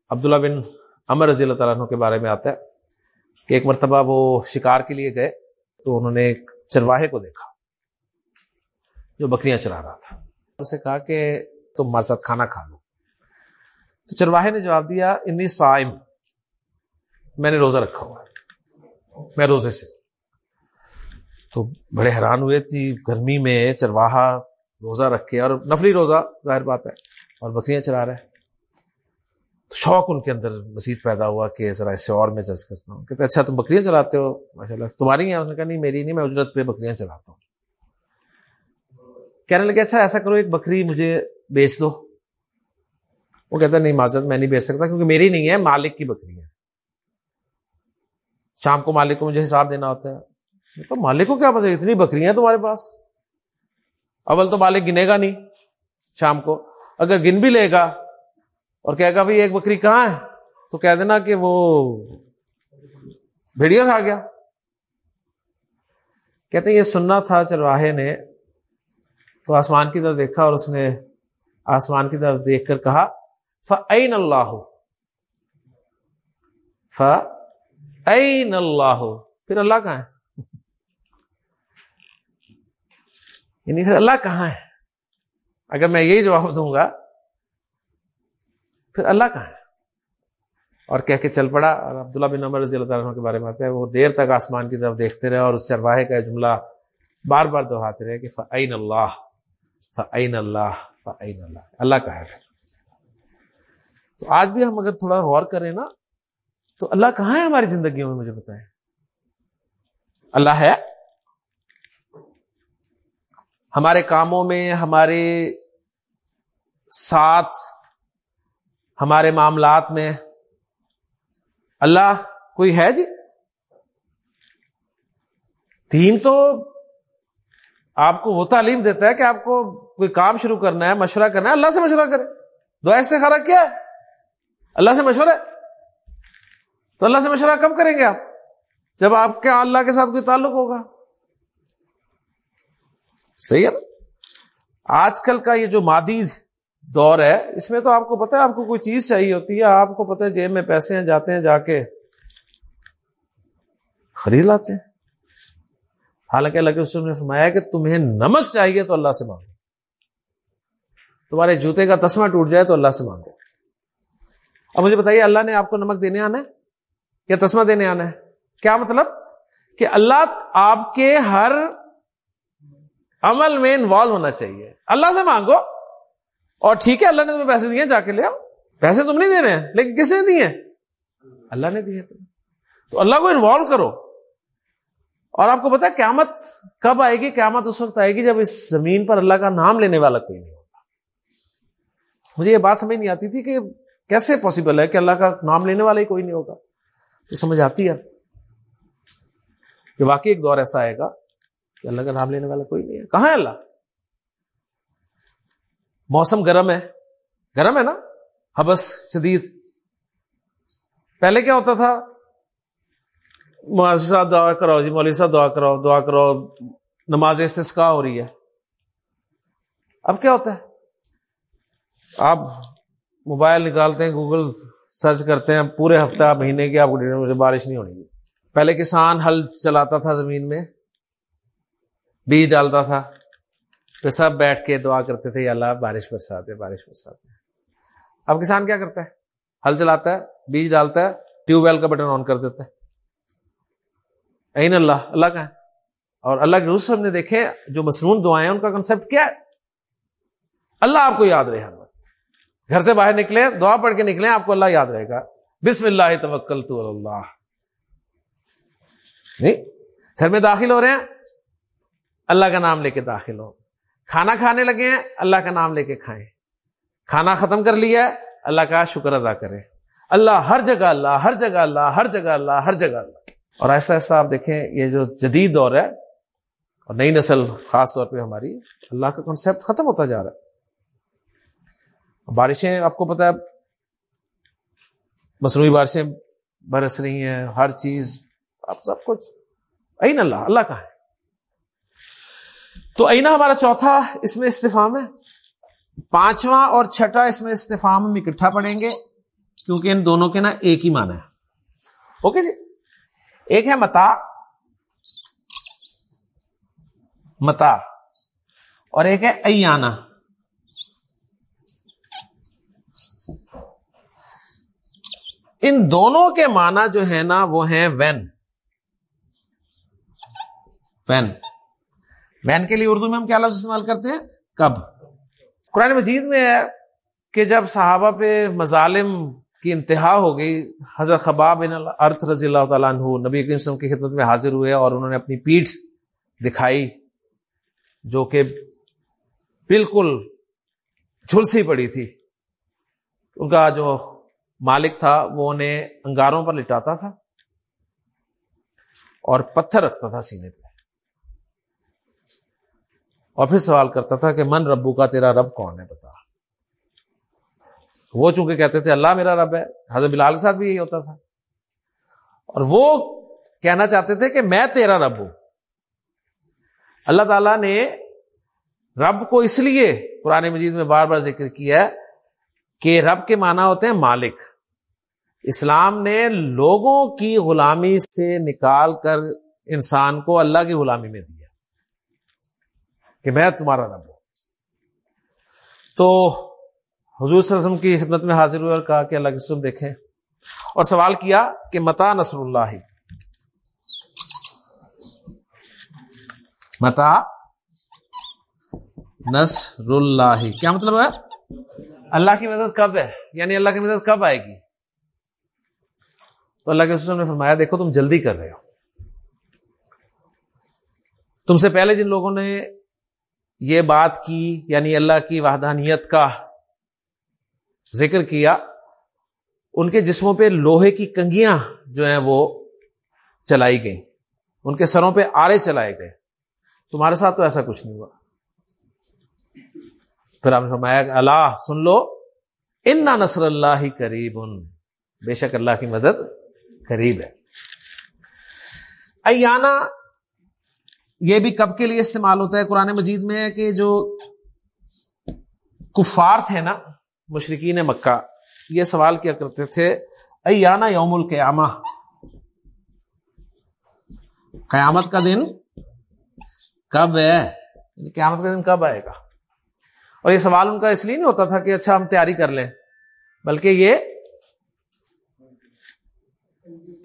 A: عبداللہ بن امر رضی اللہ تعالیٰ عنہ کے بارے میں آتا ہے کہ ایک مرتبہ وہ شکار کے لیے گئے تو انہوں نے ایک چرواہے کو دیکھا جو بکریاں چلا رہا تھا۔ اسے کہا کہ تم ہمارے ساتھ کھانا کھا لو۔ تو چرواہے نے جواب دیا، انی سائم میں نے روزہ رکھا ہوا میں روزے سے۔ تو بڑے حیران ہوئے تھی گرمی میں چرواہا روزہ رکھے اور نفلی روزہ، ظاہر بات ہے، اور بکریاں چلا رہے تو شوق ان کے اندر مزید پیدا ہوا کہ ذرا اس سے اور میں جج کرتا ہوں۔ کہتے اچھا تم بکریاں چلاتے ہو؟ ماشاء اللہ تمہاری ہیں؟ انہوں نے کہا، نہیں، میری نہیں، میں اجرت پہ بکریاں چلاتا ہوں۔ کہنے لگے اچھا ایسا کرو، ایک بکری مجھے بیچ دو۔ وہ کہتا نہیں، معذرت، میں نہیں بیچ سکتا کیونکہ میری نہیں ہے، مالک کی بکری ہے۔ شام کو مالک کو مجھے حساب دینا ہوتا ہے۔ تو مالک کو کیا پتا اتنی بکریاں تمہارے پاس؟ اول تو مالک گنے گا نہیں شام کو۔ اگر گن بھی لے گا اور کہے گا بھائی ایک بکری کہاں ہے؟ تو کہہ دینا کہ وہ بھیڑیا کھا گیا۔ کہتے ہیں یہ سننا تھا چرواہے نے، تو آسمان کی طرف دیکھا اور اس نے آسمان کی طرف دیکھ کر کہا فعین اللہ فعین اللہ پھر اللہ کہاں ہے؟ یعنی پھر اللہ کہاں ہے؟ اگر میں یہی جواب دوں گا پھر اللہ کہاں ہے۔ اور کہہ کے چل پڑا۔ اور عبداللہ بن عمر رضی اللہ تعالیٰ کے بارے میں آتا ہے، وہ دیر تک آسمان کی طرف دیکھتے رہے اور اس چرواہے کا جملہ بار بار دہراتے رہے کہ فعین اللہ فعین اللہ فعین اللہ اللہ کہاں ہے تو آج بھی ہم اگر تھوڑا غور کریں نا، تو اللہ کہاں ہے ہماری زندگیوں میں مجھے بتائیں؟ اللہ ہے۔ ہمارے کاموں میں، ہمارے ساتھ ہمارے معاملات میں اللہ کوئی ہے جی؟ تین تو آپ کو وہ تعلیم دیتا ہے کہ آپ کو کوئی کام شروع کرنا ہے، مشورہ کرنا ہے، اللہ سے مشورہ کرے دو ایسے خرا کیا ہے؟ اللہ سے مشورہ تو اللہ سے مشورہ کب کریں گے آپ؟ جب آپ کے اللہ کے ساتھ کوئی تعلق ہوگا۔ صحیح ہے نا؟ آج کل کا یہ جو مادی دور ہے۔ اس میں تو آپ کو پتا ہے، آپ کو کوئی چیز چاہیے ہوتی ہے۔ آپ کو پتا ہے، جیب میں پیسے ہیں، جاتے ہیں، جا کے خرید لاتے ہیں۔ حالانکہ اللہ کے نے فرمایا کہ تمہیں نمک چاہیے تو اللہ سے مانگو۔ تمہارے جوتے کا تسمہ ٹوٹ جائے تو اللہ سے مانگو۔ اب مجھے بتائیے، اللہ نے آپ کو نمک دینے آنا ہے؟ یا تسمہ دینے آنا ہے؟ کیا مطلب؟ کہ اللہ آپ کے ہر عمل میں انوالو ہونا چاہیے۔ اللہ سے مانگو۔ اور ٹھیک ہے، اللہ نے تمہیں پیسے دیے جا کے لے آؤ۔ پیسے تم نہیں دینے ہیں، لیکن کس نے دیے اللہ نے دیے تمہیں۔ تو اللہ کو انوالو کرو۔ اور آپ کو پتا قیامت کب آئے گی؟ قیامت اس وقت آئے گی جب اس زمین پر اللہ کا نام لینے والا کوئی نہیں ہوگا۔ مجھے یہ بات سمجھ نہیں آتی تھی کہ کیسے پاسبل ہے کہ اللہ کا نام لینے والا ہی کوئی نہیں ہوگا۔ تو سمجھ آتی ہے۔ کہ واقعی ایک دور ایسا آئے گا کہ اللہ کا نام لینے والا کوئی نہیں ہے۔ کہاں ہے اللہ؟ موسم گرم ہے۔ گرم ہے نا؟ حبس شدید۔ پہلے کیا ہوتا تھا؟ صاحب دعا کراؤ جی مولوی صاحب دعا کراؤ دعا کراؤ، نماز استسکا ہو رہی ہے۔ اب کیا ہوتا ہے؟ آپ موبائل نکالتے ہیں، گوگل سرچ کرتے ہیں، پورے ہفتہ، مہینے کی آپ کو مجھے بارش نہیں ہونی۔ پہلے کسان ہل چلاتا تھا زمین میں، بیج ڈالتا تھا۔ پھر سب بیٹھ کے دعا کرتے تھے، یا اللہ بارش برساتے بارش برساتے۔ اب کسان کیا کرتا ہے؟ ہل چلاتا ہے، بیج ڈالتا ہے، ٹیوب ویل کا بٹن آن کر دیتا ہے۔ این اللہ اللہ کا ہے؟ اور اللہ کے رسول ہم نے دیکھے، جو مصنون دعائیں ہیں، ان کا کنسپٹ کیا ہے؟ اللہ آپ کو یاد رہے ہر وقت گھر سے باہر نکلے دعا پڑھ کے نکلے آپ کو اللہ یاد رہے گا۔ بسم اللہ توکل تو اللہ۔ نہیں، گھر میں داخل ہو رہے ہیں، اللہ کا نام لے کے داخل ہو کھانا کھانے لگے ہیں، اللہ کا نام لے کے کھائیں۔ کھانا ختم کر لیا ہے، اللہ کا شکر ادا کرے اللہ ہر جگہ، اللہ ہر جگہ، اللہ ہر جگہ، اللہ ہر جگہ، اللہ۔ اور ایسا ایسا آپ دیکھیں، یہ جو جدید دور ہے، اور نئی نسل، خاص طور پہ ہماری، اللہ کا کنسپٹ ختم ہوتا جا رہا ہے۔ بارشیں، آپ کو پتا ہے، مصنوعی بارشیں برس رہی ہیں، ہر چیز، اب سب کچھ۔ این اللہ اللہ کا ہے؟ تو اینا ہمارا چوتھا اس میں استفام ہے۔ پانچواں اور چھٹا اس میں استفام ہم اکٹھا پڑھیں گے، کیونکہ ان دونوں کے نا ایک ہی معنی ہے۔ اوکے جی؟ ایک ہے متا متا، اور ایک ہے ایانا۔ ان دونوں کے معنی جو ہے نا، وہ ہیں وین۔ وین۔ وین کے لیے اردو میں ہم کیا لفظ استعمال کرتے ہیں؟ کب۔ قرآن مجید میں ہے کہ جب صحابہ پہ مظالم کی انتہا ہو گئی، حضرت خباب بن ارتھ رضی اللہ تعالیٰ عنہ نبی کریم وسلم کی خدمت میں حاضر ہوئے اور انہوں نے اپنی پیٹھ دکھائی، جو کہ بالکل جھلسی پڑی تھی۔ ان کا جو مالک تھا، وہ انہیں انگاروں پر لٹاتا تھا اور پتھر رکھتا تھا سینے پہ۔ اور پھر سوال کرتا تھا کہ من ربو کا تیرا رب کون ہے بتا۔ وہ چونکہ کہتے تھے اللہ میرا رب ہے، حضرت بلال کے ساتھ بھی یہی ہوتا تھا۔ اور وہ کہنا چاہتے تھے کہ میں تیرا رب ہوں۔ اللہ تعالی نے رب کو اس لیے قرآن مجید میں بار بار ذکر کیا ہے کہ رب کے معنی ہوتے ہیں مالک۔ اسلام نے لوگوں کی غلامی سے نکال کر انسان کو اللہ کی غلامی میں دیا۔ کہ میں تمہارا رب ہوں۔ تو حضور صلی اللہ علیہ وسلم کی خدمت میں حاضر ہوئے اور کہا کہ اللہ کی دیکھیں۔ اور سوال کیا کہ متا نصر اللہ۔ متا نصر اللہ۔ کیا مطلب ہے؟ اللہ کی مدد کب ہے؟ یعنی اللہ کی مدد کب آئے گی؟ تو اللہ کے وسلم نے فرمایا، دیکھو تم جلدی کر رہے ہو۔ تم سے پہلے جن لوگوں نے یہ بات کی یعنی اللہ کی وحدانیت کا ذکر کیا، ان کے جسموں پہ لوہے کی کنگیاں جو ہیں وہ چلائی گئیں، ان کے سروں پہ آرے چلائے گئے۔ تمہارے ساتھ تو ایسا کچھ نہیں ہوا۔ پھر آپ نے فرمایا کہ اللہ، سن لو ان نصر اللہ ہی قریب ان بے شک اللہ کی مدد قریب ہے۔ ایانا یہ بھی کب کے لیے استعمال ہوتا ہے قرآن مجید میں کہ جو کفار تھے نا مشرقین مکہ، یہ سوال کیا کرتے تھے، ایانا یوم القیامہ؟ قیامت کا دن کب ہے؟ یعنی قیامت کا دن کب آئے گا؟ اور یہ سوال ان کا اس لیے نہیں ہوتا تھا کہ اچھا ہم تیاری کر لیں، بلکہ یہ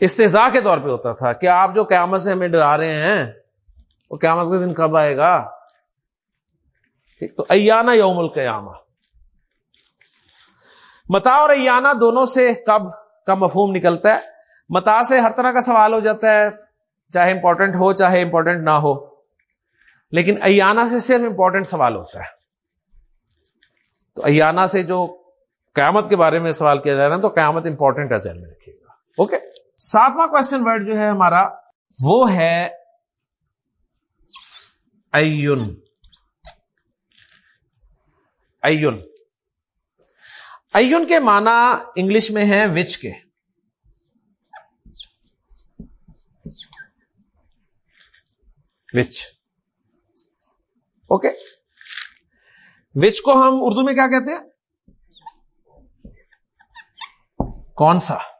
A: استضاء کے طور پہ ہوتا تھا کہ آپ جو قیامت سے ہمیں ڈرا رہے ہیں وہ قیامت کا دن کب آئے گا؟ ٹھیک، تو ایانا یوم القیامہ۔ متا اور ایانا دونوں سے کب کا مفہوم نکلتا ہے؟ متا سے ہر طرح کا سوال ہو جاتا ہے، چاہے امپورٹنٹ ہو، چاہے امپورٹنٹ نہ ہو۔ لیکن ایانا سے صرف امپورٹنٹ سوال ہوتا ہے۔ تو ایانا سے جو قیامت کے بارے میں سوال کیا جا رہا ہے تو قیامت امپورٹنٹ ہے ذہن میں رکھیے گا۔ اوکے ساتواں کوشچن ورڈ جو ہے ہمارا، وہ ہے ایون ایون ایون کے معنی انگلش میں ہے وچ کے. وچ اوکے وچ کو ہم اردو میں کیا کہتے ہیں؟ کون سا؟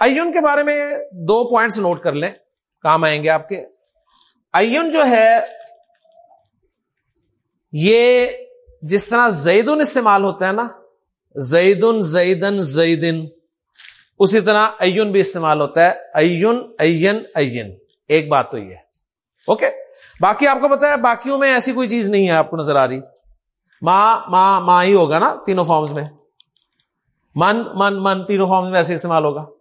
A: ایون کے بارے میں دو پوائنٹس نوٹ کر لیں۔ کام آئیں گے آپ کے۔ ایون جو ہے، یہ جس طرح زیدن استعمال ہوتا ہے نا، زیدن زیدن زیدن، اسی طرح ایون بھی استعمال ہوتا ہے۔ ایون این این ایک بات تو یہ اوکے؟ باقی آپ کو پتا ہے، باقیوں میں ایسی کوئی چیز نہیں ہے، آپ کو نظر آ رہی۔ ماں ماں ماں ہی ہوگا نا تینوں فارمز میں۔ من من من تینوں فارمز میں ایسے استعمال ہوگا۔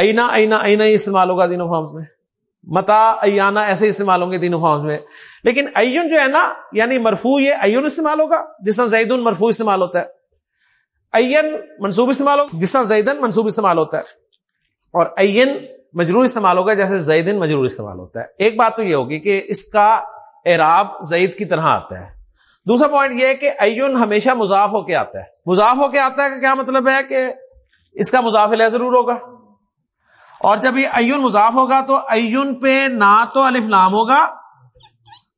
A: اینا اینا اینا ہی استعمال ہوگا تینوں فارمز میں۔ متا ایانا ایسے استعمال ہوں گے تینوں فارمز میں۔ لیکن ایون جو ہے نا یعنی مرفو یہ ایون استعمال ہوگا، جس طرح زید مرفو استعمال ہوتا ہے۔ این منصوب استعمال ہوگا، جس طرح زیدن منصوب استعمال ہوتا ہے۔ اور این مجرور استعمال ہوگا، جیسے زیدن مجرور استعمال ہوتا ہے۔ ایک بات تو یہ ہوگی کہ اس کا اعراب زید کی طرح آتا ہے۔ دوسرا پوائنٹ یہ ہے کہ ایون ہمیشہ مضاف ہو کے آتا ہے۔ مضاف ہو کے آتا ہے کہ کیا مطلب ہے کہ اس کا مضاف ضرور ہوگا؟ اور جب یہ ایون مضاف ہوگا تو ایون پہ نہ تو الف نام ہوگا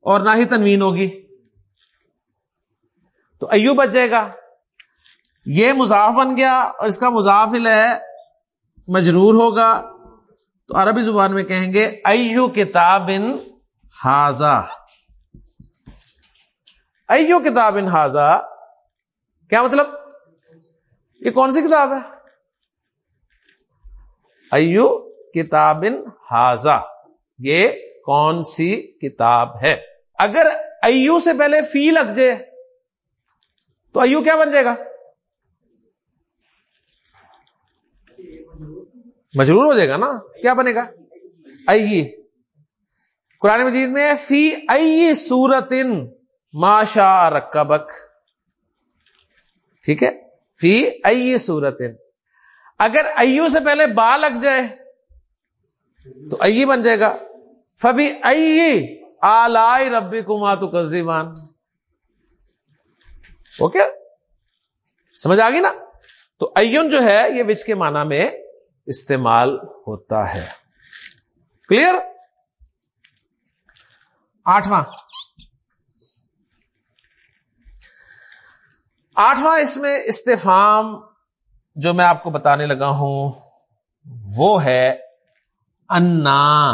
A: اور نہ ہی تنوین ہوگی۔ تو ایو بچ جائے گا۔ یہ مضاف بن گیا اور اس کا مضافل ہے، مجرور ہوگا۔ تو عربی زبان میں کہیں گے، ایو کتاب ان ہاضا ایو کتاب ان ہاضا کیا مطلب؟ یہ کون سی کتاب ہے؟ ایو کتاب ان ہاضا یہ کون سی کتاب ہے؟ اگر ایو سے پہلے فی لگ جائے، تو ایو کیا بن جائے گا؟ مجرور ہو جائے گا نا؟ کیا بنے گا؟ ائی قرآن مجید میں فی ائی سورت ان ماشا رکبک۔ ٹھیک ہے؟ فی ائی سورت ان اگر ایو سے پہلے با لگ جائے تو ائی بن جائے گا۔ فبی ائی آلائی ربی کما تو کزیمان اوکے سمجھ آ گئی نا؟ تو ایون جو ہے یہ وچ کے معنی میں استعمال ہوتا ہے۔ کلیئر؟ آٹھواں۔ آٹھواں اس میں استفام جو میں آپ کو بتانے لگا ہوں، وہ ہے انا۔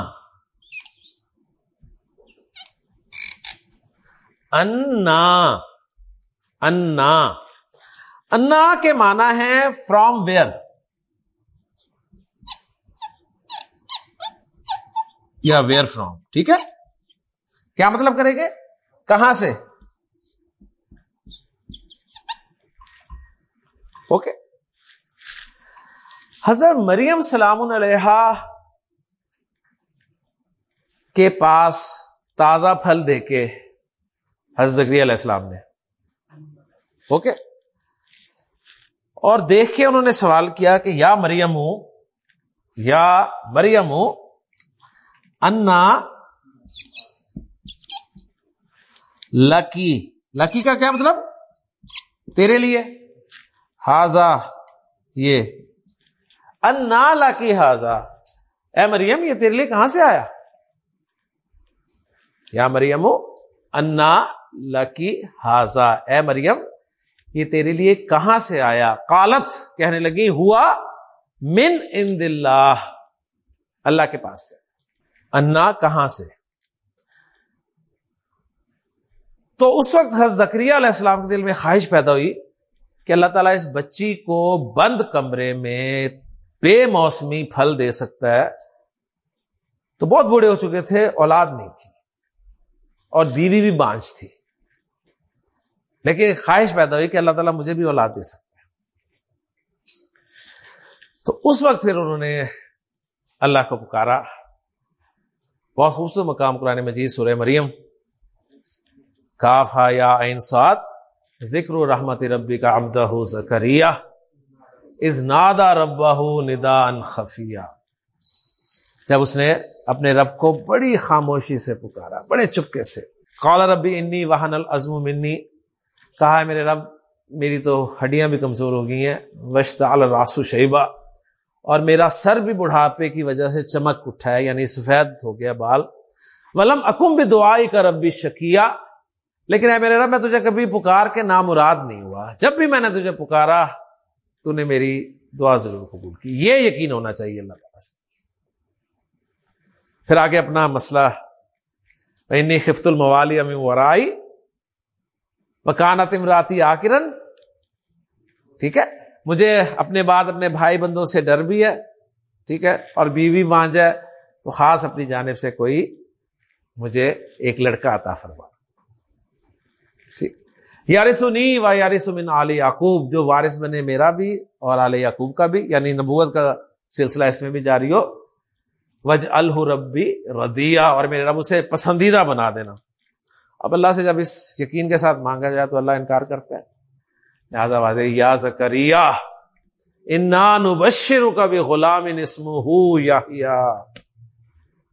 A: انا۔ انا۔ انا کے معنی ہے فرام ویئر یا ویئر فرام ٹھیک ہے؟ کیا مطلب کریں گے؟ کہاں سے؟ اوکے حضرت مریم سلام علیہ کے پاس تازہ پھل دے کے حضرت علیہ السلام نے۔ اوکے؟ اور دیکھ کے انہوں نے سوال کیا کہ یا مریم ہوں یا مریم ہوں انا لکی۔ لکی کا کیا مطلب؟ تیرے لیے۔ ہاضا یہ انا لکی ہاضا اے مریم، یہ تیرے لیے کہاں سے آیا؟ یا مریم انا لکی ہاضا اے مریم، یہ تیرے لیے کہاں سے آیا؟ کالت کہنے لگی، ہوا من ان اللہ۔ اللہ کے پاس سے۔ انا، کہاں سے؟ تو اس وقت حضرت زکریہ علیہ السلام کے دل میں خواہش پیدا ہوئی کہ اللہ تعالیٰ اس بچی کو بند کمرے میں بے موسمی پھل دے سکتا ہے۔ تو بہت بوڑھے ہو چکے تھے، اولاد نہیں تھی۔ اور بیوی بھی بانچ تھی۔ لیکن خواہش پیدا ہوئی کہ اللہ تعالیٰ مجھے بھی اولاد دے سکتا ہے۔ تو اس وقت پھر انہوں نے اللہ کو پکارا۔ بہت خوبصورت مقام قرآن مجید سورہ مریم۔ کاف یا سات ذکر رحمت ربی کا ابدہ زکریہ۔ از نادا ربا ندا ان خفیہ۔ جب اس نے اپنے رب کو بڑی خاموشی سے پکارا، بڑے چپکے سے، قال ربی انی وحن العزم منی، کہا ہے میرے رب، میری تو ہڈیاں بھی کمزور ہو گئی ہیں وشت الراسو شیبہ۔ اور میرا سر بھی بڑھاپے کی وجہ سے چمک اٹھا ہے یعنی سفید ہو گیا بال۔ ولم اکم بھی دعائی کا ربی شکیہ۔ لیکن اے میرے رب، میں تجھے کبھی پکار کے نامراد نہیں ہوا۔ جب بھی میں نے تجھے پکارا تو نے میری دعا ضرور قبول کی۔ یہ یقین ہونا چاہیے اللہ تعالیٰ سے۔ پھر آگے اپنا مسئلہ، انی خفت الموالی ام ورائی، مکانت امراتی آکرن۔ ٹھیک ہے؟ مجھے اپنے بعد اپنے بھائی بندوں سے ڈر بھی ہے، ٹھیک ہے؟ اور بیوی مان جائے تو خاص اپنی جانب سے کوئی مجھے ایک لڑکا عطا فرما یارسنی و یارس من علی یعقوب، جو وارث بنے میرا بھی اور علی یعقوب کا بھی یعنی نبوت کا سلسلہ اس میں بھی جاری ہو۔ وج الربی ردیا اور میرے رب اسے پسندیدہ بنا دینا۔ اب اللہ سے جب اس یقین کے ساتھ مانگا جائے تو اللہ انکار کرتا ہے۔ لہٰذا واضح یا زکریا انبشر کا بھی غلام نسم یا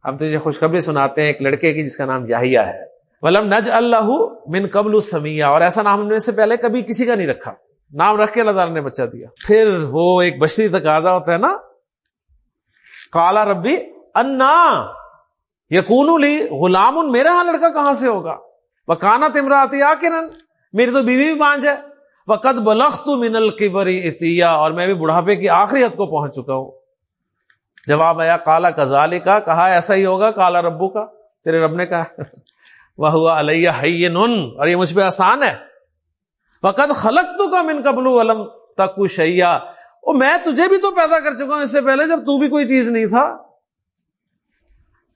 A: ہم تجھے خوشخبری سناتے ہیں ایک لڑکے کی جس کا نام یاہیا ہے۔ ولم نج اللہ من قبل سمیا اور ایسا نام سے پہلے کبھی کسی کا نہیں رکھا۔ نام رکھ کے اللہ تعالیٰ نے بچہ دیا۔ پھر وہ ایک بشری تقاضا ہوتا ہے نا؟ کالا ربی انا یقون لی غلام میرا ہاں لڑکا کہاں سے ہوگا؟ وہ کانا تمراتی آ کرن میری تو بیوی بھی بانج ہے وہ قد بلخت من القبری اتیا، اور میں بھی بڑھاپے کی آخری حد کو پہنچ چکا ہوں۔ جواب آیا کالا کزالی کا کہا ایسا ہی ہوگا کالا ربو کا تیرے رب نے کہا۔ وہ ہوا علیہ اور یہ مجھ پہ آسان ہے۔ فقط خلق تو کا من قبل علم تک شیا میں تجھے بھی تو پیدا کر چکا ہوں اس سے پہلے جب تو بھی کوئی چیز نہیں تھا۔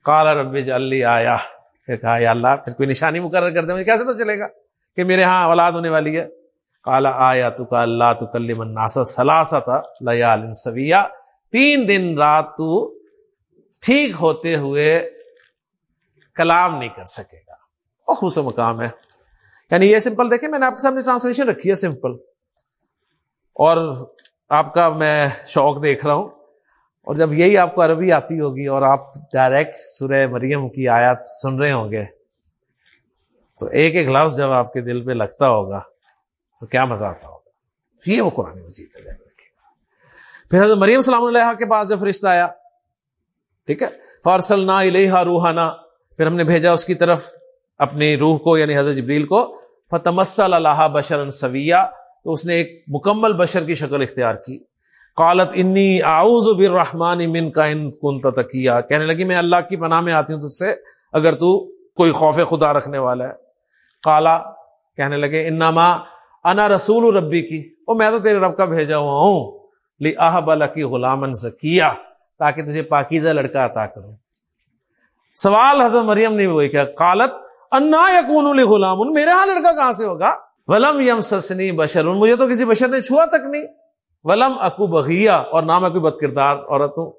A: کالا رب جلی آیا پھر کہا، یا اللہ، پھر کوئی نشانی مقرر کر دے مجھے، کیسے پتا چلے گا کہ میرے ہاں اولاد ہونے والی ہے؟ کالا آیا تو کا اللہ تو کل مناسا سلاسا تھا لیال سویا تین دن رات تو ٹھیک ہوتے ہوئے کلام نہیں کر سکے گا۔ بہت خصوص مقام ہے۔ یعنی یہ سمپل دیکھیں، میں نے آپ کے سامنے ٹرانسلیشن رکھی ہے سمپل اور آپ کا میں شوق دیکھ رہا ہوں۔ اور جب یہی آپ کو عربی آتی ہوگی اور آپ ڈائریکٹ سورہ مریم کی آیات سن رہے ہوں گے، تو ایک ایک لفظ جب آپ کے دل پہ لگتا ہوگا، تو کیا مزہ آتا ہوگا۔ یہ وہ قرآن مجید ہے۔ پھر حضرت مریم السلام علیہ کے پاس جب فرشتہ آیا، ٹھیک ہے فارسل نہ روحانہ پھر ہم نے بھیجا اس کی طرف۔ اپنی روح کو یعنی حضرت جبریل کو فتمسل اللہ بشر سویہ تو اس نے ایک مکمل بشر کی شکل اختیار کی۔ قالت انی اعوذ بالرحمن من کا ان کن تکیا کہنے لگی، میں اللہ کی پناہ میں آتی ہوں تجھ سے، اگر تو کوئی خوف خدا رکھنے والا ہے۔ کالا کہنے لگے انما انا رسول ربی کی او، میں تو تیرے رب کا بھیجا ہوا ہوں۔ لی آب کی غلام زکیہ تاکہ تجھے پاکیزہ لڑکا عطا کروں۔ سوال حضرت مریم نے وہی کیا۔ قالت انا یقون غلام. میرے ہاں لڑکا کہاں سے ہوگا؟ ولم یم سسنی بشر مجھے تو کسی بشر نے چھوا تک نہیں. ولم اکو بغیا اور نام اکو بد کردار عورت ہوں.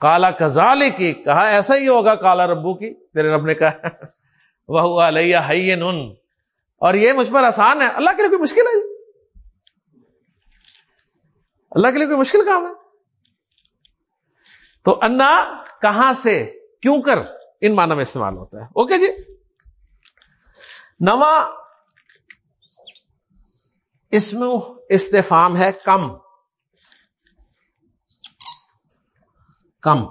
A: کالا کزال کی کہا ایسا ہی ہوگا کالا ربو کی. تیرے رب نے کہا وہ علیہ نن اور یہ مجھ پر آسان ہے. اللہ کے لیے کوئی مشکل ہے جی؟ اللہ کے لیے کوئی مشکل کام ہے؟ تو انا کہاں سے؟ کیوں کر؟ ان معنی میں استعمال ہوتا ہے. اوکے جی؟ نواں اسم استفام ہے کم۔ کم۔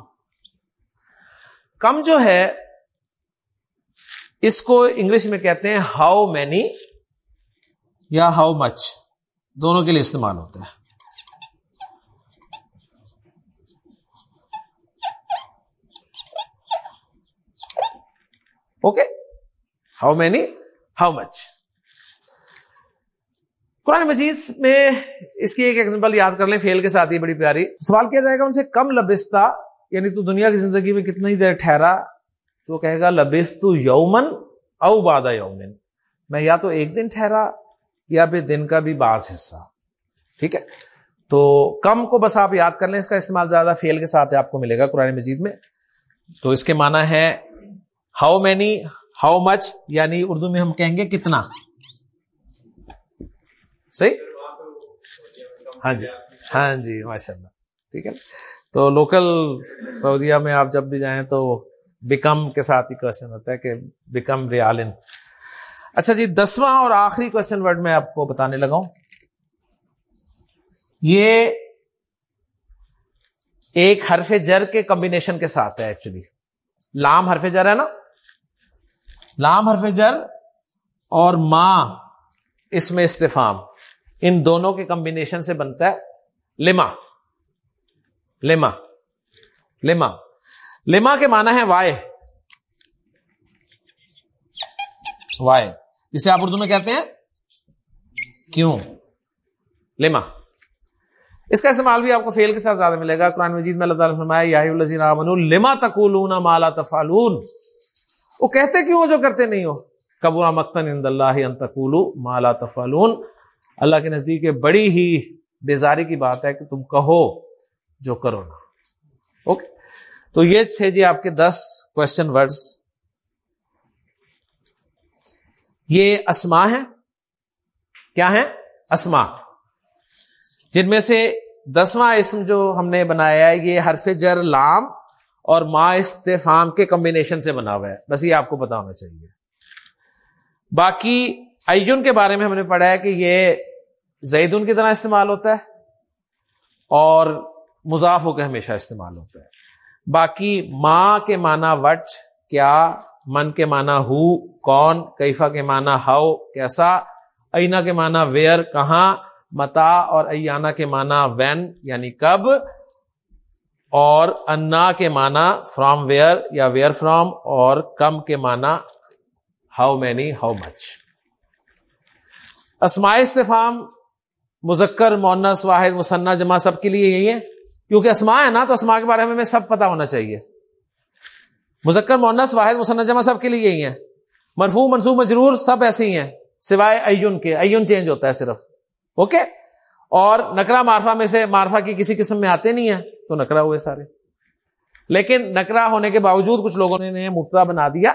A: کم جو ہے، اس کو انگلش میں کہتے ہیں ہاؤ مینی یا ہاؤ مچ دونوں کے لیے استعمال ہوتا ہے۔ Okay how many how much قرآن مجید میں اس کی ایک ایگزامپل یاد کر لیں، فیل کے ساتھ ہی بڑی پیاری۔ سوال کیا جائے گا ان سے، کم لبستہ یعنی تو دنیا کی زندگی میں کتنی دیر ٹھہرا، تو کہے گا لبست یومن او بادہ یومن۔ میں یا تو ایک دن ٹھہرا، یا پھر دن کا بھی بعض حصہ۔ ٹھیک ہے؟ تو کم کو بس آپ یاد کر لیں، اس کا استعمال زیادہ فیل کے ساتھ آپ کو ملے گا قرآن مجید میں۔ تو اس کے معنی ہے ہاؤ مینی ہاؤ مچ یعنی اردو میں ہم کہیں گے کتنا؟ صحیح؟ ہاں جی ہاں جی ماشاء اللہ ٹھیک ہے۔ تو لوکل سعودیہ میں آپ جب بھی جائیں تو بیکم کے ساتھ ہی کوشچن ہوتا ہے کہ بیکم ریالن اچھا جی دسواں اور آخری کوشچن ورڈ میں آپ کو بتانے لگا ہوں۔ یہ ایک حرف جر کے کمبینیشن کے ساتھ ہے ایکچولی لام حرف جر ہے نا؟ لام حرف جر اور ماں اس میں استفام۔ ان دونوں کے کمبینیشن سے بنتا ہے لما لما لما لما کے معنی ہے وائے۔ وائے۔ جسے آپ اردو میں کہتے ہیں کیوں؟ لما اس کا استعمال بھی آپ کو فیل کے ساتھ زیادہ ملے گا۔ قرآن مجید میں اللہ تعالیٰ فرمایا، یا لما تقولون مالا تفالون وہ کہتے کیوں جو کرتے نہیں ہو؟ کبوا مختن اند اللہ انتقول مالا تفالون اللہ کے نزدیک بڑی ہی بیزاری کی بات ہے کہ تم کہو جو کرو نا اوکے تو یہ تھے جی آپ کے دس کوشچن ورڈز یہ اسما ہے کیا ہے اسما جن میں سے دسواں اسم جو ہم نے بنایا ہے، یہ حرف جر لام اور ما استفام کے کمبینیشن سے بنا ہوا ہے۔ بس یہ آپ کو پتا ہونا چاہیے۔ باقی ایون کے بارے میں ہم نے پڑھا ہے کہ یہ زیدن کی طرح استعمال ہوتا ہے اور مضاف ہو کے ہمیشہ استعمال ہوتا ہے۔ باقی ماں کے معنی وٹ کیا، من کے معنی ہو کون، کیفا کے معنی ہاؤ کیسا، اینا کے معنی ویئر کہاں، متا اور ایانا کے معنی وین یعنی کب اور انا کے معنی فرام ویئر یا ویئر فرام اور کم کے معنی ہاؤ مینی ہاؤ مچ اسماء استفام مذکر مونس واحد مسنا جمع سب کے لیے یہی ہے کیونکہ اسما ہے نا، تو اسما کے بارے میں سب پتا ہونا چاہیے۔ مذکر مونس واحد مسنا جمع سب کے لیے یہی ہے مرفو منصوب، مجرور، سب ایسے ہی ہیں، سوائے ایون کے۔ ایون چینج ہوتا ہے صرف۔ اوکے؟ اور نکرا مارفا میں سے مارفا کی کسی قسم میں آتے نہیں ہیں۔ تو نکرا ہوئے سارے۔ لیکن نکرا ہونے کے باوجود کچھ لوگوں نے مبتدا بنا دیا۔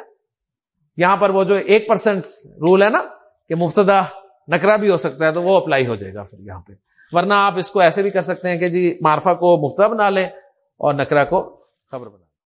A: یہاں پر وہ جو ایک پرسینٹ رول ہے نا کہ مبتدا نکرا بھی ہو سکتا ہے تو وہ اپلائی ہو جائے گا پھر یہاں پہ۔ ورنہ آپ اس کو ایسے بھی کر سکتے ہیں کہ جی مارفا کو مبتدا بنا لیں اور نکرا کو خبر بنا